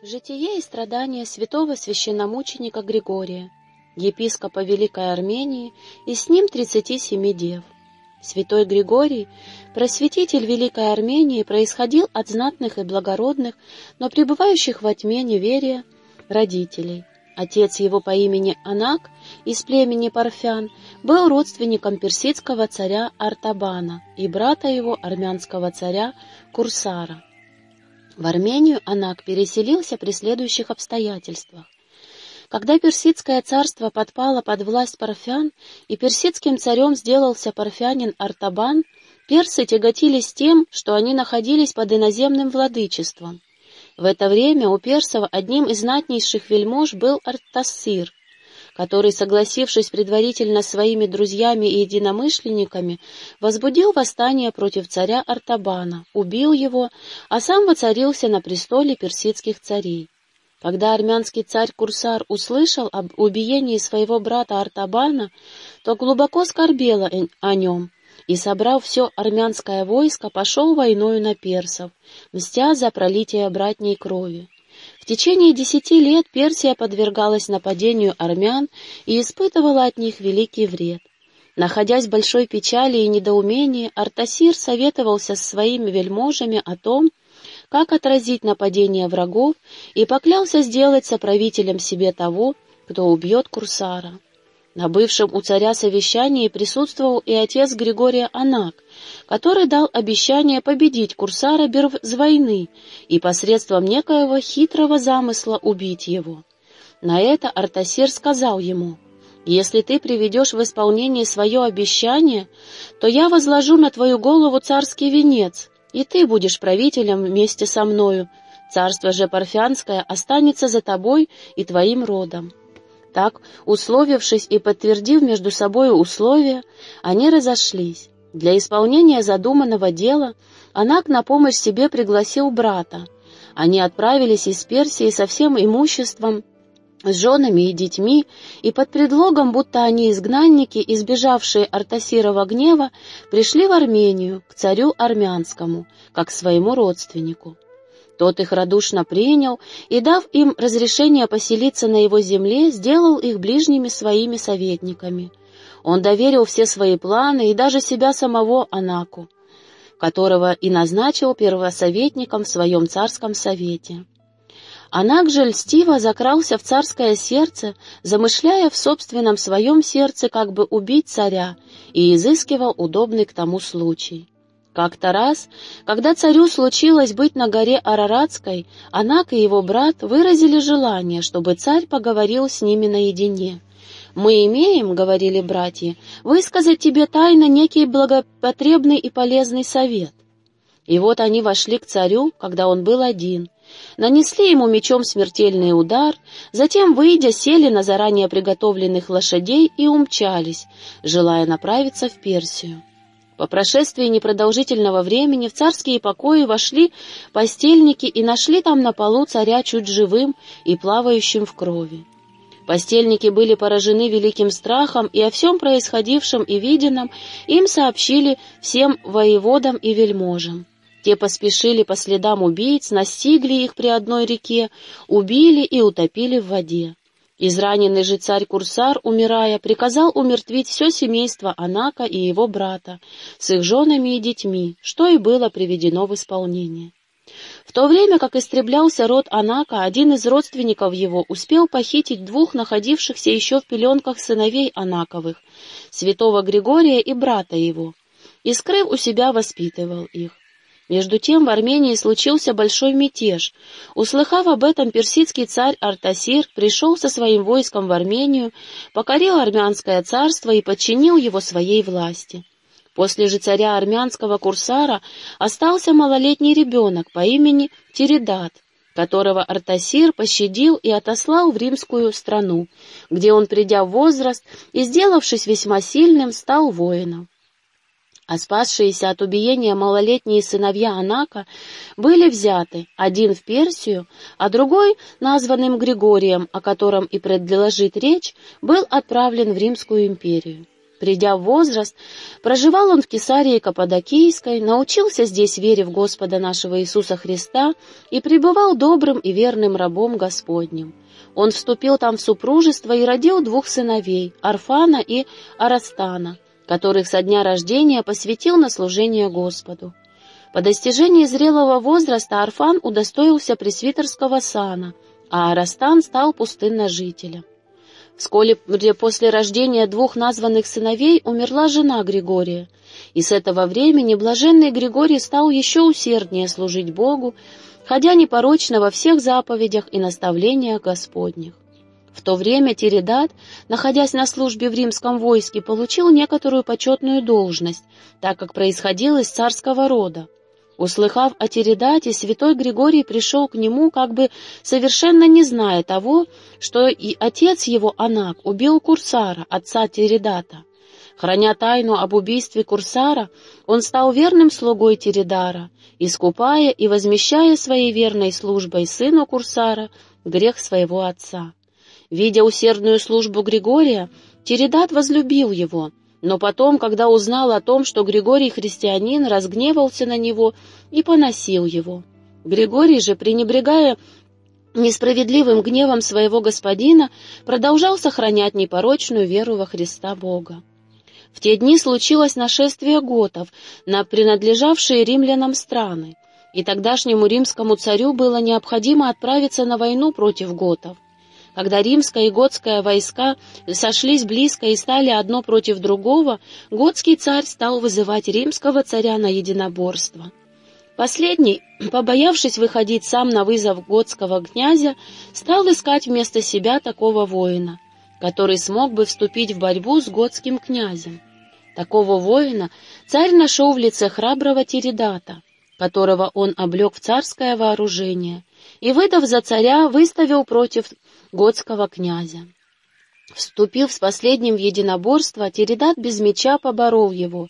Житие и страдания святого священномученика Григория, епископа Великой Армении, и с ним тридцати семи дев. Святой Григорий, просветитель Великой Армении, происходил от знатных и благородных, но пребывающих во тьме неверия родителей. Отец его по имени Анак из племени Парфян был родственником персидского царя Артабана и брата его армянского царя Курсара. В Армению Анак переселился при следующих обстоятельствах. Когда персидское царство подпало под власть парфян, и персидским царем сделался парфянин Артабан, персы тяготились тем, что они находились под иноземным владычеством. В это время у персов одним из знатнейших вельмож был Артассир, который, согласившись предварительно своими друзьями и единомышленниками, возбудил восстание против царя Артабана, убил его, а сам воцарился на престоле персидских царей. Когда армянский царь Курсар услышал об убиении своего брата Артабана, то глубоко скорбел о нем, и, собрав все армянское войско, пошел войною на персов, мстя за пролитие братней крови течение десяти лет Персия подвергалась нападению армян и испытывала от них великий вред. Находясь в большой печали и недоумении, Артасир советовался с своими вельможами о том, как отразить нападение врагов, и поклялся сделать соправителем себе того, кто убьет Курсара. На бывшем у царя совещании присутствовал и отец Григория Анак, который дал обещание победить Курсара без войны и посредством некоего хитрого замысла убить его. На это Артасир сказал ему, «Если ты приведешь в исполнение свое обещание, то я возложу на твою голову царский венец, и ты будешь правителем вместе со мною. Царство же Парфянское останется за тобой и твоим родом». Так, условившись и подтвердив между собой условия, они разошлись. Для исполнения задуманного дела Анак на помощь себе пригласил брата. Они отправились из Персии со всем имуществом, с женами и детьми, и под предлогом, будто они изгнанники, избежавшие Артасирова гнева, пришли в Армению, к царю армянскому, как к своему родственнику. Тот их радушно принял и, дав им разрешение поселиться на его земле, сделал их ближними своими советниками. Он доверил все свои планы и даже себя самого Анаку, которого и назначил первосоветником в своем царском совете. Анак же льстиво закрался в царское сердце, замышляя в собственном своем сердце как бы убить царя, и изыскивал удобный к тому случай. Как-то раз, когда царю случилось быть на горе Араратской, Анак и его брат выразили желание, чтобы царь поговорил с ними наедине. «Мы имеем, — говорили братья, — высказать тебе тайно некий благопотребный и полезный совет». И вот они вошли к царю, когда он был один, нанесли ему мечом смертельный удар, затем, выйдя, сели на заранее приготовленных лошадей и умчались, желая направиться в Персию. По прошествии непродолжительного времени в царские покои вошли постельники и нашли там на полу царя чуть живым и плавающим в крови. Постельники были поражены великим страхом, и о всем происходившем и виденном им сообщили всем воеводам и вельможам. Те поспешили по следам убийц, настигли их при одной реке, убили и утопили в воде. Израненный же царь Курсар, умирая, приказал умертвить все семейство Анака и его брата с их женами и детьми, что и было приведено в исполнение. В то время как истреблялся род Анака, один из родственников его успел похитить двух находившихся еще в пеленках сыновей Анаковых, святого Григория и брата его, и, скрыв у себя, воспитывал их. Между тем в Армении случился большой мятеж. Услыхав об этом, персидский царь Артасир пришел со своим войском в Армению, покорил армянское царство и подчинил его своей власти. После же царя армянского Курсара остался малолетний ребенок по имени Тиридат, которого Артасир пощадил и отослал в римскую страну, где он, придя в возраст и сделавшись весьма сильным, стал воином а спасшиеся от убиения малолетние сыновья Анака были взяты, один в Персию, а другой, названным Григорием, о котором и предложит речь, был отправлен в Римскую империю. Придя в возраст, проживал он в Кесарии Каппадокийской, научился здесь вере в Господа нашего Иисуса Христа и пребывал добрым и верным рабом Господним. Он вступил там в супружество и родил двух сыновей, Арфана и Арастана, которых со дня рождения посвятил на служение Господу. По достижении зрелого возраста Арфан удостоился пресвитерского сана, а Арастан стал пустынножителем. Вскоре после рождения двух названных сыновей умерла жена Григория, и с этого времени блаженный Григорий стал еще усерднее служить Богу, ходя непорочно во всех заповедях и наставлениях Господних. В то время Тиридат, находясь на службе в римском войске, получил некоторую почетную должность, так как происходил из царского рода. Услыхав о Теридате, святой Григорий пришел к нему, как бы совершенно не зная того, что и отец его, Анак, убил Курсара, отца Теридата. Храня тайну об убийстве Курсара, он стал верным слугой Теридара, искупая и возмещая своей верной службой сыну Курсара грех своего отца. Видя усердную службу Григория, Теридат возлюбил его — но потом, когда узнал о том, что Григорий христианин, разгневался на него и поносил его. Григорий же, пренебрегая несправедливым гневом своего господина, продолжал сохранять непорочную веру во Христа Бога. В те дни случилось нашествие готов на принадлежавшие римлянам страны, и тогдашнему римскому царю было необходимо отправиться на войну против готов. Когда римская и готская войска сошлись близко и стали одно против другого, готский царь стал вызывать римского царя на единоборство. Последний, побоявшись выходить сам на вызов готского князя, стал искать вместо себя такого воина, который смог бы вступить в борьбу с готским князем. Такого воина царь нашел в лице храброго Тиридата, которого он облег в царское вооружение, и, выдав за царя, выставил против готского князя. Вступив с последним в единоборство, Теридат без меча поборол его,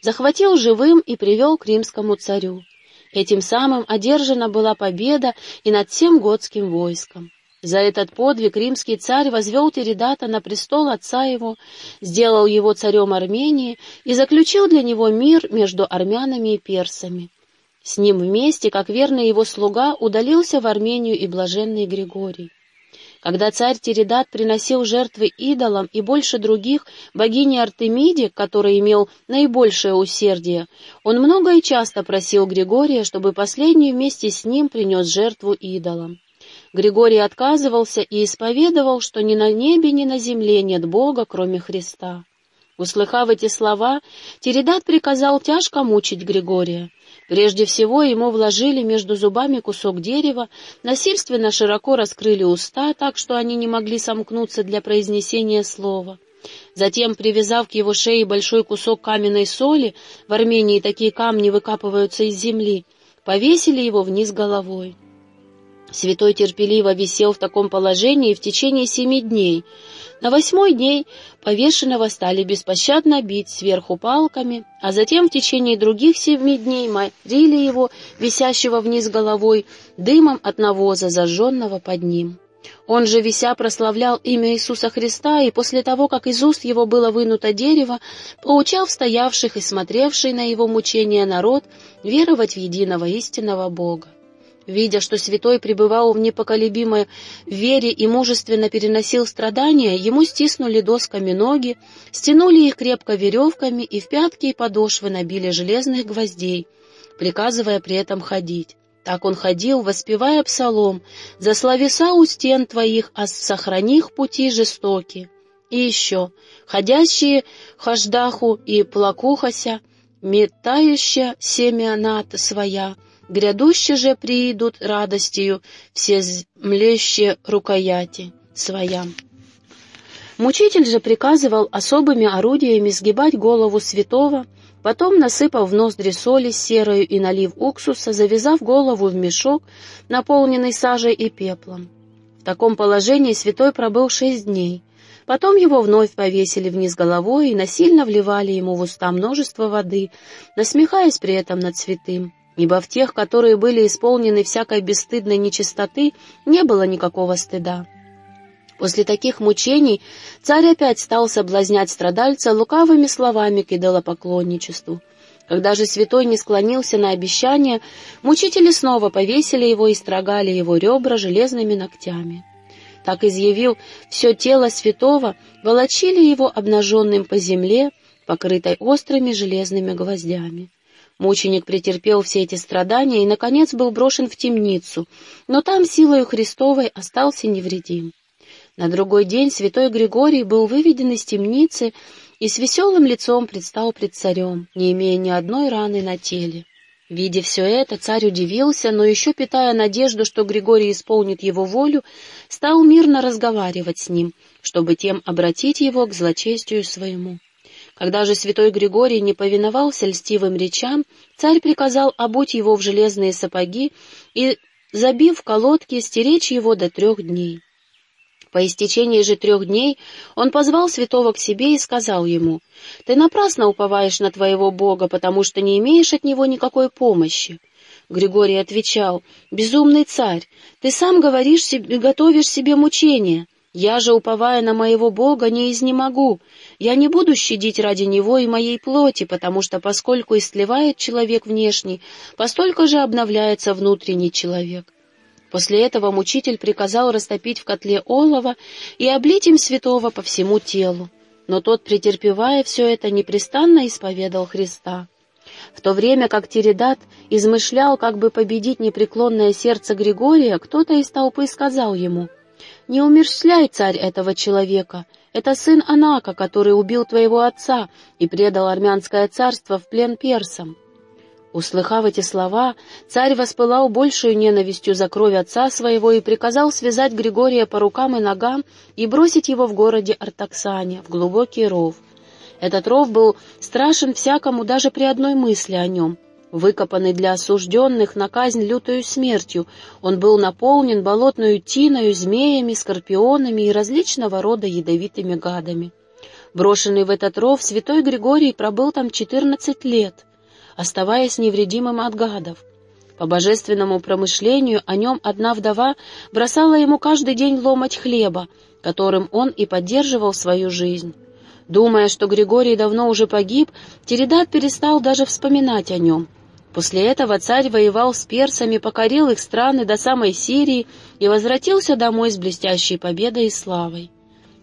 захватил живым и привел к римскому царю. Этим самым одержана была победа и над всем готским войском. За этот подвиг римский царь возвел Теридата на престол отца его, сделал его царем Армении и заключил для него мир между армянами и персами. С ним вместе, как верный его слуга, удалился в Армению и блаженный Григорий. Когда царь Теридат приносил жертвы идолам и больше других богине Артемиде, который имел наибольшее усердие, он много и часто просил Григория, чтобы последний вместе с ним принес жертву идолам. Григорий отказывался и исповедовал, что ни на небе, ни на земле нет Бога, кроме Христа. Услыхав эти слова, Теридат приказал тяжко мучить Григория. Прежде всего ему вложили между зубами кусок дерева, насильственно широко раскрыли уста, так что они не могли сомкнуться для произнесения слова. Затем, привязав к его шее большой кусок каменной соли, в Армении такие камни выкапываются из земли, повесили его вниз головой. Святой терпеливо висел в таком положении в течение семи дней. На восьмой день повешенного стали беспощадно бить сверху палками, а затем в течение других семи дней морили его, висящего вниз головой, дымом от навоза, зажженного под ним. Он же, вися, прославлял имя Иисуса Христа, и после того, как из уст его было вынуто дерево, поучал стоявших и смотревший на его мучения народ веровать в единого истинного Бога. Видя, что святой пребывал в непоколебимой вере и мужественно переносил страдания, ему стиснули досками ноги, стянули их крепко веревками и в пятки и подошвы набили железных гвоздей, приказывая при этом ходить. Так он ходил, воспевая псалом «За словеса у стен твоих, а сохрани их пути жестоки». И еще «Ходящие хаждаху и плакухася, метающая семя над своя», Грядуще же приидут радостью все млеще рукояти своя. Мучитель же приказывал особыми орудиями сгибать голову святого, потом, насыпав в ноздри соли серою и налив уксуса, завязав голову в мешок, наполненный сажей и пеплом. В таком положении святой пробыл шесть дней. Потом его вновь повесили вниз головой и насильно вливали ему в уста множество воды, насмехаясь при этом над святым ибо в тех, которые были исполнены всякой бесстыдной нечистоты, не было никакого стыда. После таких мучений царь опять стал соблазнять страдальца лукавыми словами к идолопоклонничеству. Когда же святой не склонился на обещание, мучители снова повесили его и строгали его ребра железными ногтями. Так изъявил все тело святого, волочили его обнаженным по земле, покрытой острыми железными гвоздями. Мученик претерпел все эти страдания и, наконец, был брошен в темницу, но там силою Христовой остался невредим. На другой день святой Григорий был выведен из темницы и с веселым лицом предстал пред царем, не имея ни одной раны на теле. Видя все это, царь удивился, но еще питая надежду, что Григорий исполнит его волю, стал мирно разговаривать с ним, чтобы тем обратить его к злочестию своему. Когда же святой Григорий не повиновался льстивым речам, царь приказал обуть его в железные сапоги и, забив колодки, стеречь его до трех дней. По истечении же трех дней он позвал святого к себе и сказал ему, «Ты напрасно уповаешь на твоего Бога, потому что не имеешь от него никакой помощи». Григорий отвечал, «Безумный царь, ты сам говоришь себе, готовишь себе мучения. Я же, уповая на моего Бога, не изнемогу. Я не буду щадить ради него и моей плоти, потому что поскольку истлевает человек внешний, постолько же обновляется внутренний человек». После этого мучитель приказал растопить в котле олова и облить им святого по всему телу. Но тот, претерпевая все это, непрестанно исповедал Христа. В то время как Тиридат измышлял, как бы победить непреклонное сердце Григория, кто-то из толпы сказал ему, «Не умерщвляй, царь, этого человека. Это сын Анака, который убил твоего отца и предал армянское царство в плен персам». Услыхав эти слова, царь воспылал большую ненавистью за кровь отца своего и приказал связать Григория по рукам и ногам и бросить его в городе Артаксане, в глубокий ров. Этот ров был страшен всякому даже при одной мысли о нем. Выкопанный для осужденных на казнь лютою смертью, он был наполнен болотную тиною, змеями, скорпионами и различного рода ядовитыми гадами. Брошенный в этот ров, святой Григорий пробыл там четырнадцать лет — оставаясь невредимым от гадов. По божественному промышлению о нем одна вдова бросала ему каждый день ломать хлеба, которым он и поддерживал свою жизнь. Думая, что Григорий давно уже погиб, Тередат перестал даже вспоминать о нем. После этого царь воевал с персами, покорил их страны до самой Сирии и возвратился домой с блестящей победой и славой.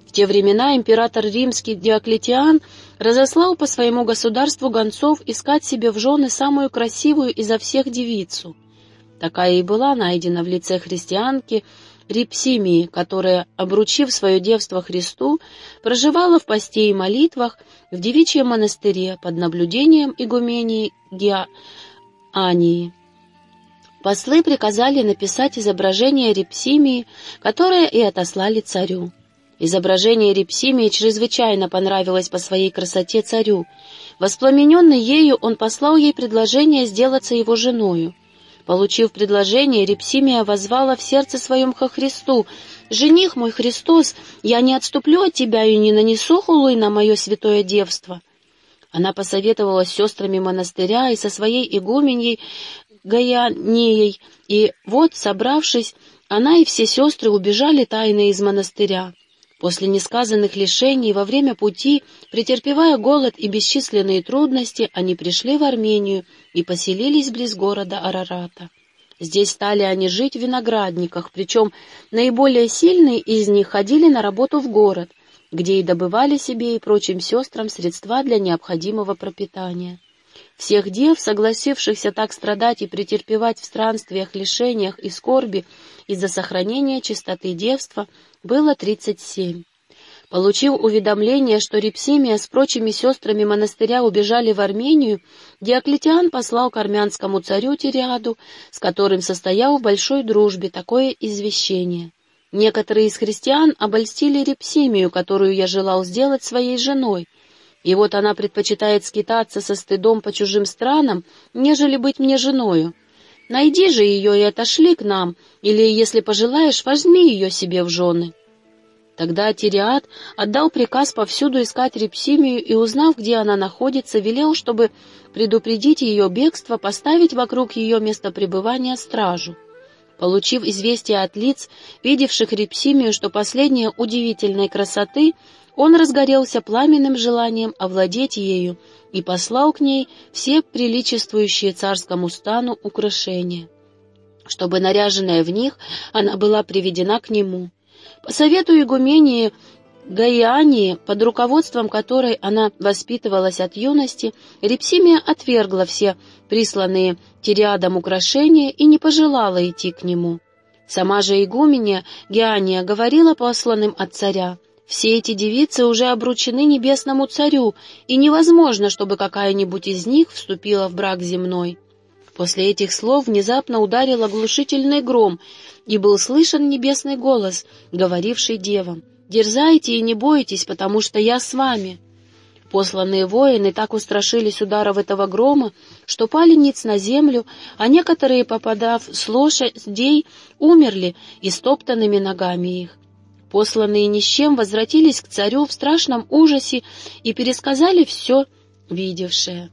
В те времена император римский Диоклетиан разослал по своему государству гонцов искать себе в жены самую красивую изо всех девицу. Такая и была найдена в лице христианки Рипсимии, которая, обручив свое девство Христу, проживала в посте и молитвах в девичьем монастыре под наблюдением игумении Геании. Послы приказали написать изображение Репсимии, которое и отослали царю. Изображение Репсимии чрезвычайно понравилось по своей красоте царю. Воспламененный ею, он послал ей предложение сделаться его женою. Получив предложение, Репсимия возвала в сердце своем ко Христу, «Жених мой Христос, я не отступлю от тебя и не нанесу хулы на мое святое девство». Она посоветовалась с сестрами монастыря и со своей игуменьей Гаянеей, и вот, собравшись, она и все сестры убежали тайно из монастыря. После несказанных лишений во время пути, претерпевая голод и бесчисленные трудности, они пришли в Армению и поселились близ города Арарата. Здесь стали они жить в виноградниках, причем наиболее сильные из них ходили на работу в город, где и добывали себе и прочим сестрам средства для необходимого пропитания. Всех дев, согласившихся так страдать и претерпевать в странствиях, лишениях и скорби из-за сохранения чистоты девства, было тридцать семь. Получив уведомление, что Репсимия с прочими сестрами монастыря убежали в Армению, Диоклетиан послал к армянскому царю Тириаду, с которым состоял в большой дружбе, такое извещение. Некоторые из христиан обольстили Репсимию, которую я желал сделать своей женой, и вот она предпочитает скитаться со стыдом по чужим странам, нежели быть мне женою. Найди же ее и отошли к нам, или, если пожелаешь, возьми ее себе в жены». Тогда Тириат отдал приказ повсюду искать Репсимию и, узнав, где она находится, велел, чтобы предупредить ее бегство, поставить вокруг ее места пребывания стражу. Получив известие от лиц, видевших Репсимию, что последняя удивительной красоты, он разгорелся пламенным желанием овладеть ею и послал к ней все приличествующие царскому стану украшения, чтобы, наряженная в них, она была приведена к нему. По совету игумении Гаиании, под руководством которой она воспитывалась от юности, Репсимия отвергла все присланные Тириадом украшения и не пожелала идти к нему. Сама же игуменья Геания говорила посланным от царя, «Все эти девицы уже обручены небесному царю, и невозможно, чтобы какая-нибудь из них вступила в брак земной». После этих слов внезапно ударил оглушительный гром, и был слышен небесный голос, говоривший девам, Дерзайте и не бойтесь, потому что я с вами». Посланные воины так устрашились ударов этого грома, что пали ниц на землю, а некоторые, попадав с лошадей, умерли истоптанными ногами их. Посланные ни с чем возвратились к царю в страшном ужасе и пересказали все видевшее.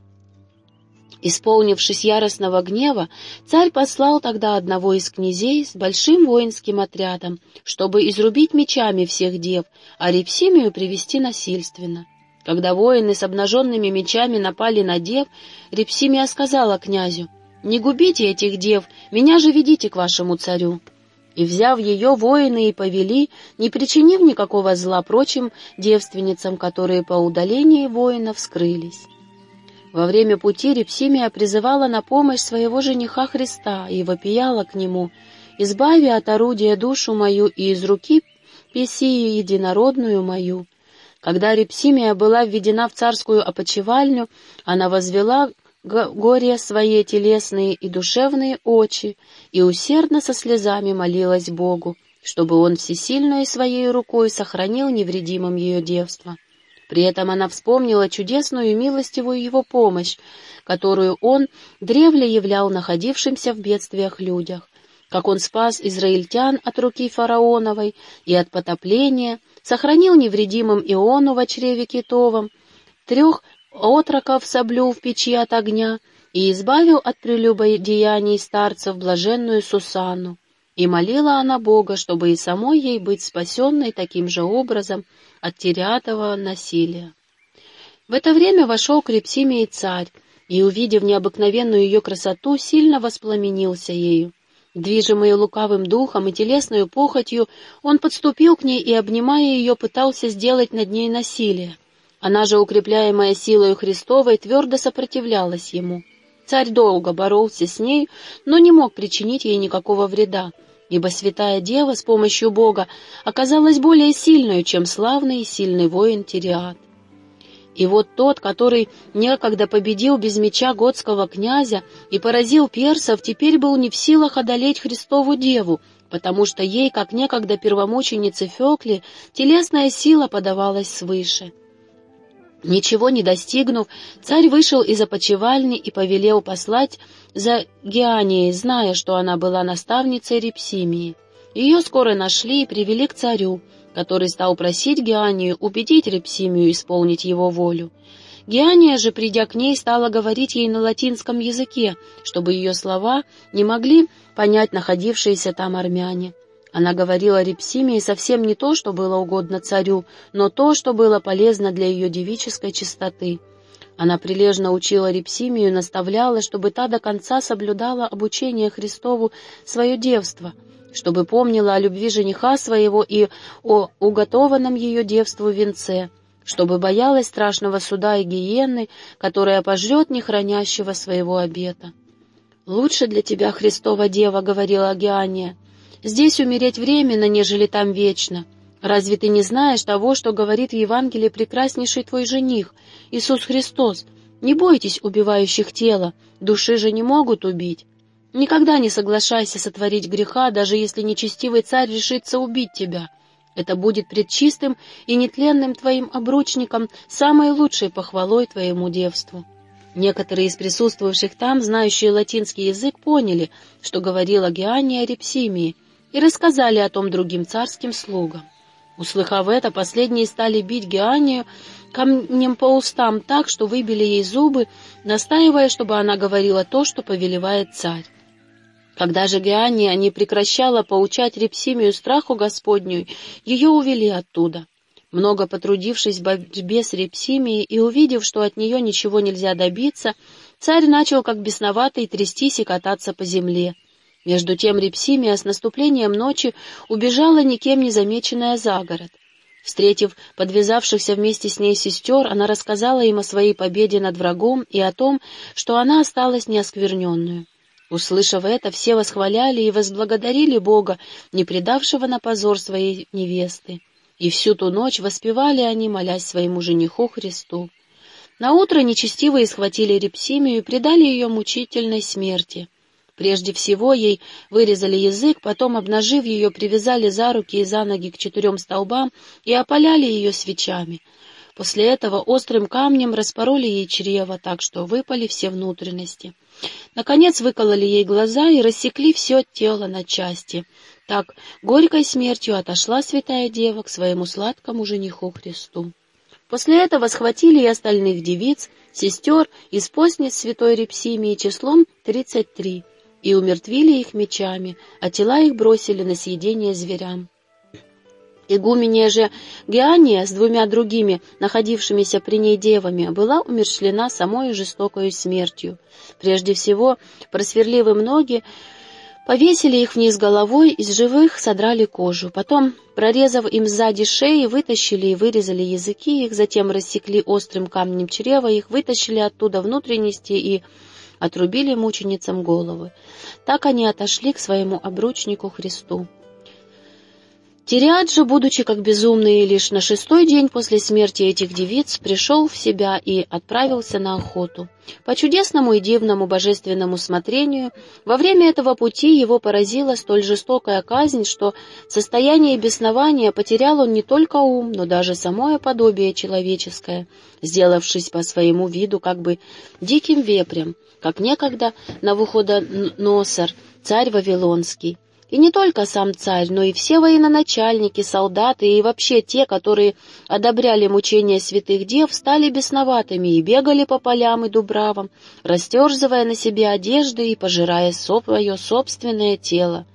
Исполнившись яростного гнева, царь послал тогда одного из князей с большим воинским отрядом, чтобы изрубить мечами всех дев, а Репсимию привести насильственно. Когда воины с обнаженными мечами напали на дев, Репсимия сказала князю, «Не губите этих дев, меня же ведите к вашему царю». И, взяв ее, воины и повели, не причинив никакого зла прочим девственницам, которые по удалении воинов скрылись. Во время пути Репсимия призывала на помощь своего жениха Христа и вопияла к нему, «Избави от орудия душу мою и из руки Песии единородную мою». Когда Репсимия была введена в царскую опочивальню, она возвела горе свои телесные и душевные очи и усердно со слезами молилась Богу, чтобы он всесильной своей рукой сохранил невредимым ее девство. При этом она вспомнила чудесную и милостивую его помощь, которую он древле являл находившимся в бедствиях людях, как он спас израильтян от руки фараоновой и от потопления, сохранил невредимым Иону в чреве китовом, трех отроков соблю в печи от огня и избавил от прелюбодеяний старцев блаженную Сусанну. И молила она Бога, чтобы и самой ей быть спасенной таким же образом от терятого насилия. В это время вошел к Репсимии царь, и, увидев необыкновенную ее красоту, сильно воспламенился ею. Движимый лукавым духом и телесной похотью, он подступил к ней и, обнимая ее, пытался сделать над ней насилие. Она же, укрепляемая силою Христовой, твердо сопротивлялась ему. Царь долго боролся с ней, но не мог причинить ей никакого вреда, ибо святая дева с помощью Бога оказалась более сильной, чем славный и сильный воин Тириат. И вот тот, который некогда победил без меча готского князя и поразил персов, теперь был не в силах одолеть Христову деву, потому что ей, как некогда первомученице Фекли, телесная сила подавалась свыше. Ничего не достигнув, царь вышел из опочивальни и повелел послать за Геанией, зная, что она была наставницей Репсимии. Ее скоро нашли и привели к царю, который стал просить Геанию убедить Репсимию исполнить его волю. Геания же, придя к ней, стала говорить ей на латинском языке, чтобы ее слова не могли понять находившиеся там армяне. Она говорила Репсимии совсем не то, что было угодно царю, но то, что было полезно для ее девической чистоты. Она прилежно учила Репсимию и наставляла, чтобы та до конца соблюдала обучение Христову свое девство, чтобы помнила о любви жениха своего и о уготованном ее девству венце, чтобы боялась страшного суда и гиены, которая пожрет нехранящего своего обета. «Лучше для тебя, Христова Дева», — говорила Геания, — Здесь умереть временно, нежели там вечно. Разве ты не знаешь того, что говорит в Евангелии прекраснейший твой жених, Иисус Христос? Не бойтесь убивающих тела, души же не могут убить. Никогда не соглашайся сотворить греха, даже если нечестивый царь решится убить тебя. Это будет пред чистым и нетленным твоим обручником самой лучшей похвалой твоему девству. Некоторые из присутствовавших там, знающие латинский язык, поняли, что говорила Геания о Репсимии, и рассказали о том другим царским слугам. Услыхав это, последние стали бить Геанию камнем по устам так, что выбили ей зубы, настаивая, чтобы она говорила то, что повелевает царь. Когда же Геания не прекращала поучать Репсимию страху Господню, ее увели оттуда. Много потрудившись в борьбе с Репсимией и увидев, что от нее ничего нельзя добиться, царь начал как бесноватый трястись и кататься по земле. Между тем Репсимия с наступлением ночи убежала никем не замеченная за город. Встретив подвязавшихся вместе с ней сестер, она рассказала им о своей победе над врагом и о том, что она осталась неоскверненную. Услышав это, все восхваляли и возблагодарили Бога, не предавшего на позор своей невесты. И всю ту ночь воспевали они, молясь своему жениху Христу. Наутро нечестивые схватили Репсимию и предали ее мучительной смерти. Прежде всего ей вырезали язык, потом, обнажив ее, привязали за руки и за ноги к четырем столбам и опаляли ее свечами. После этого острым камнем распороли ей чрево, так что выпали все внутренности. Наконец выкололи ей глаза и рассекли все тело на части. Так горькой смертью отошла святая дева к своему сладкому жениху Христу. После этого схватили и остальных девиц, сестер из постниц святой Репсимии числом тридцать три, и умертвили их мечами, а тела их бросили на съедение зверям. Игуменья же Геания с двумя другими, находившимися при ней девами, была умершлена самой жестокою смертью. Прежде всего, просверлив им ноги, повесили их вниз головой, из живых содрали кожу. Потом, прорезав им сзади шеи, вытащили и вырезали языки их, затем рассекли острым камнем чрева их, вытащили оттуда внутренности и отрубили мученицам головы. Так они отошли к своему обручнику Христу. Тириад же, будучи как безумный, лишь на шестой день после смерти этих девиц пришел в себя и отправился на охоту. По чудесному и дивному божественному смотрению, во время этого пути его поразила столь жестокая казнь, что в состоянии беснования потерял он не только ум, но даже самое подобие человеческое, сделавшись по своему виду как бы диким вепрем, как некогда Навуходоносор, царь Вавилонский. И не только сам царь, но и все военачальники, солдаты и вообще те, которые одобряли мучения святых дев, стали бесноватыми и бегали по полям и дубравам, растерзывая на себе одежды и пожирая свое собственное тело.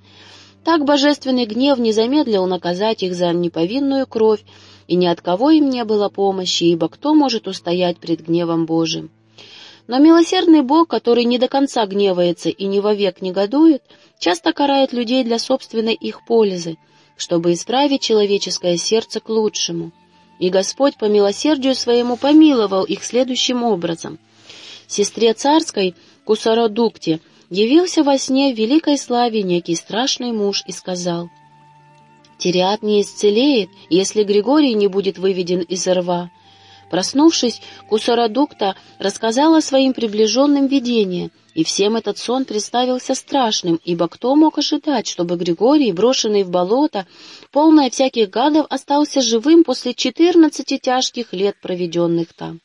Так божественный гнев не замедлил наказать их за неповинную кровь, и ни от кого им не было помощи, ибо кто может устоять пред гневом Божиим? Но милосердный Бог, который не до конца гневается и не вовек негодует, часто карает людей для собственной их пользы, чтобы исправить человеческое сердце к лучшему. И Господь по милосердию своему помиловал их следующим образом. Сестре царской, Кусародукте, явился во сне в великой славе некий страшный муж и сказал, «Тириат не исцелеет, если Григорий не будет выведен из рва, Проснувшись, Кусарадукта рассказала своим приближенным видение, и всем этот сон представился страшным, ибо кто мог ожидать, чтобы Григорий, брошенный в болото, полное всяких гадов, остался живым после четырнадцати тяжких лет, проведенных там?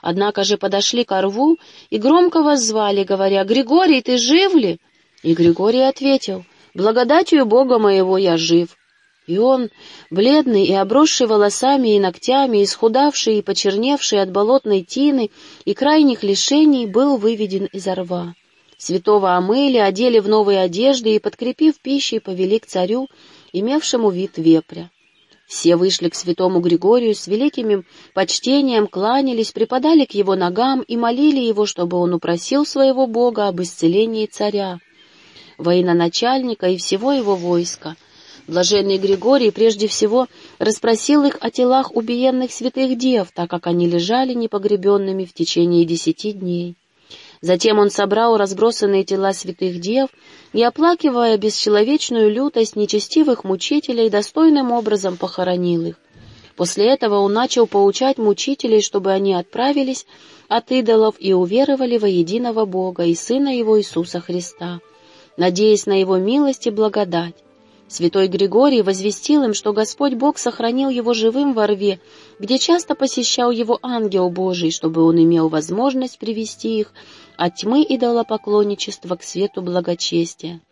Однако же подошли к рву и громко воззвали, говоря, «Григорий, ты жив ли?» И Григорий ответил, «Благодатью Бога моего я жив». И он, бледный и обросший волосами и ногтями, исхудавший и почерневший от болотной тины и крайних лишений, был выведен из рва. Святого омыли, одели в новые одежды и, подкрепив пищей, повели к царю, имевшему вид вепря. Все вышли к святому Григорию с великим почтением, кланялись, припадали к его ногам и молили его, чтобы он упросил своего бога об исцелении царя, военачальника и всего его войска — Блаженный Григорий прежде всего расспросил их о телах убиенных святых дев, так как они лежали непогребенными в течение десяти дней. Затем он собрал разбросанные тела святых дев и, оплакивая бесчеловечную лютость нечестивых мучителей, достойным образом похоронил их. После этого он начал поучать мучителей, чтобы они отправились от идолов и уверовали во единого Бога и Сына Его Иисуса Христа, надеясь на Его милость и благодать. Святой Григорий возвестил им, что Господь Бог сохранил его живым во рве, где часто посещал его ангел Божий, чтобы он имел возможность привести их от тьмы идолопоклонничества к свету благочестия.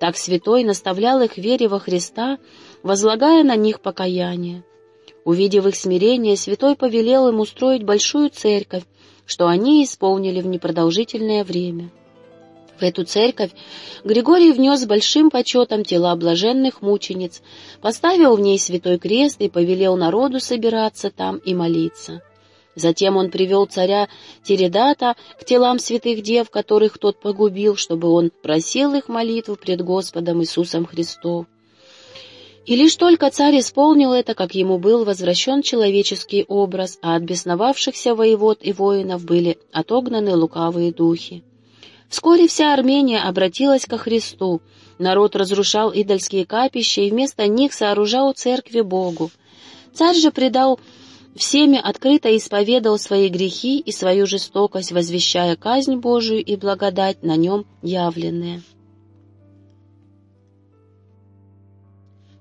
Так святой наставлял их вере во Христа, возлагая на них покаяние. Увидев их смирение, святой повелел им устроить большую церковь, что они исполнили в непродолжительное время. В эту церковь Григорий внес большим почетом тела блаженных мучениц, поставил в ней святой крест и повелел народу собираться там и молиться. Затем он привел царя Тередата к телам святых дев, которых тот погубил, чтобы он просил их молитву пред Господом Иисусом Христом. И лишь только царь исполнил это, как ему был возвращен человеческий образ, а от бесновавшихся воевод и воинов были отогнаны лукавые духи. Вскоре вся Армения обратилась ко Христу. Народ разрушал идольские капища и вместо них сооружал церкви Богу. Царь же предал всеми открыто исповедал свои грехи и свою жестокость, возвещая казнь Божию и благодать на нем явленные.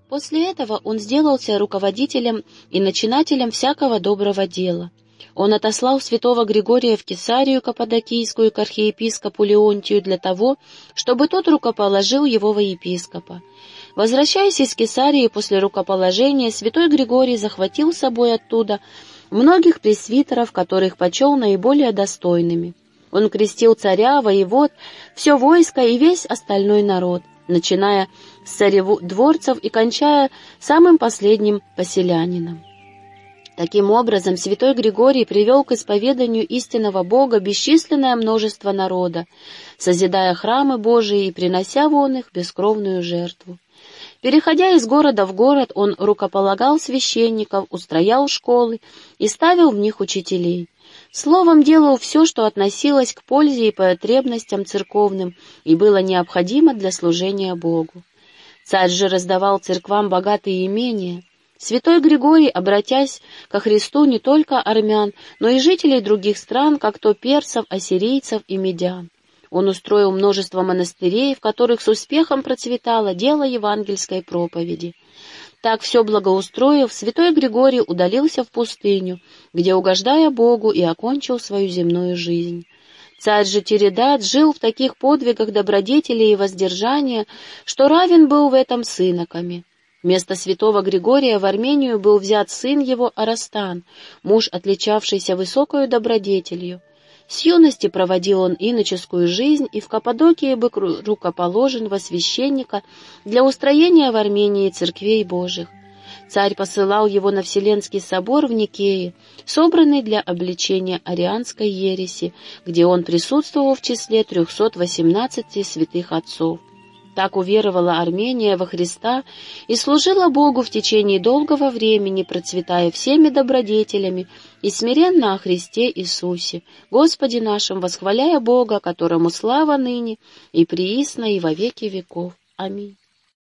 После этого он сделался руководителем и начинателем всякого доброго дела. Он отослал святого Григория в Кесарию Каппадокийскую к архиепископу Леонтию для того, чтобы тот рукоположил его во епископа. Возвращаясь из Кесарии после рукоположения, святой Григорий захватил с собой оттуда многих пресвитеров, которых почел наиболее достойными. Он крестил царя, воевод, все войско и весь остальной народ, начиная с цареводворцев и кончая самым последним поселянином. Таким образом, святой Григорий привел к исповеданию истинного Бога бесчисленное множество народа, созидая храмы Божии и принося вон их бескровную жертву. Переходя из города в город, он рукополагал священников, устроял школы и ставил в них учителей. Словом, делал все, что относилось к пользе и потребностям церковным и было необходимо для служения Богу. Царь же раздавал церквам богатые имения, Святой Григорий, обратясь ко Христу не только армян, но и жителей других стран, как то персов, ассирийцев и медян. Он устроил множество монастырей, в которых с успехом процветало дело евангельской проповеди. Так все благоустроив, святой Григорий удалился в пустыню, где, угождая Богу, и окончил свою земную жизнь. Царь же Тередат жил в таких подвигах добродетели и воздержания, что равен был в этом с иноками. Вместо святого Григория в Армению был взят сын его Арастан, муж, отличавшийся высокою добродетелью. С юности проводил он иноческую жизнь и в Каппадокии был рукоположен во священника для устроения в Армении церквей Божьих. Царь посылал его на Вселенский собор в Никее, собранный для обличения арианской ереси, где он присутствовал в числе 318 святых отцов. Так уверовала Армения во Христа и служила Богу в течение долгого времени, процветая всеми добродетелями и смиренно о Христе Иисусе, Господи нашим, восхваляя Бога, которому слава ныне и приисно и во веки веков. Аминь.